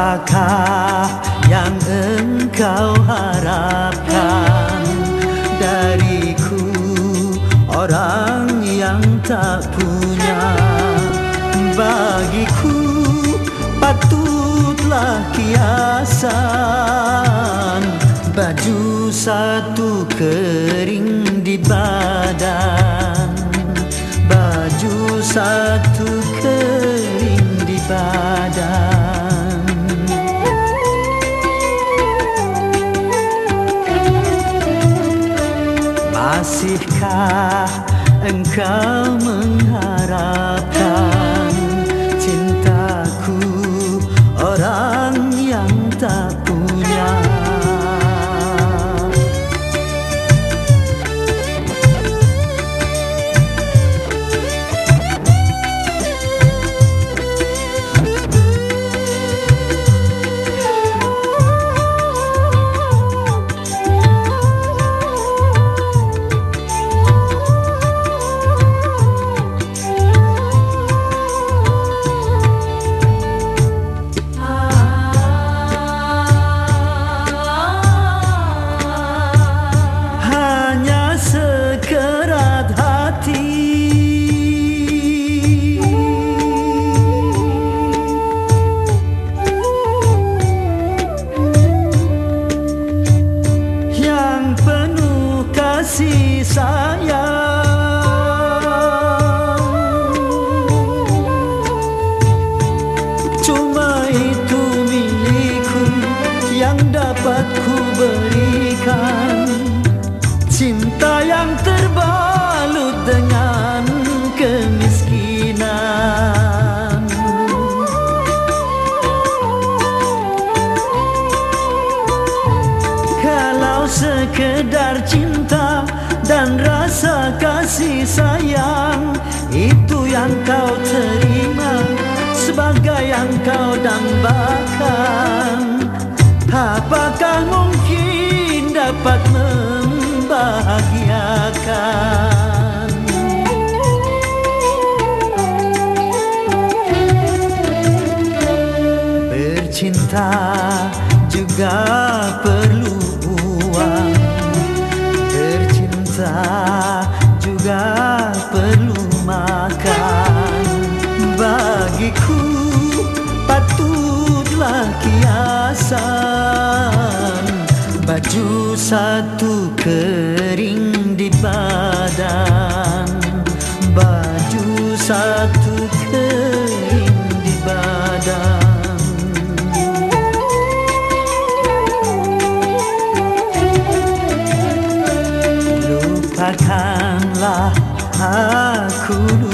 apakah yang engkau harapkan? Dariku orang yang tak punya. Bagiku patutlah kiasan. Baju satu kering di badan. Baju satu kering Masihkah engkau mengharapkan berikan Cinta yang terbalut dengan kemiskinan. Kalau sekedar cinta dan rasa kasih sayang Itu yang kau terima sebagai yang kau dambakan. Apakah mungkin Bercinta juga perlu uang. Bercinta juga perlu makan. Bagiku patutlah kiasan Baju satu kering di badan. Baju satu kering di badan. Lupakanlah aku lupa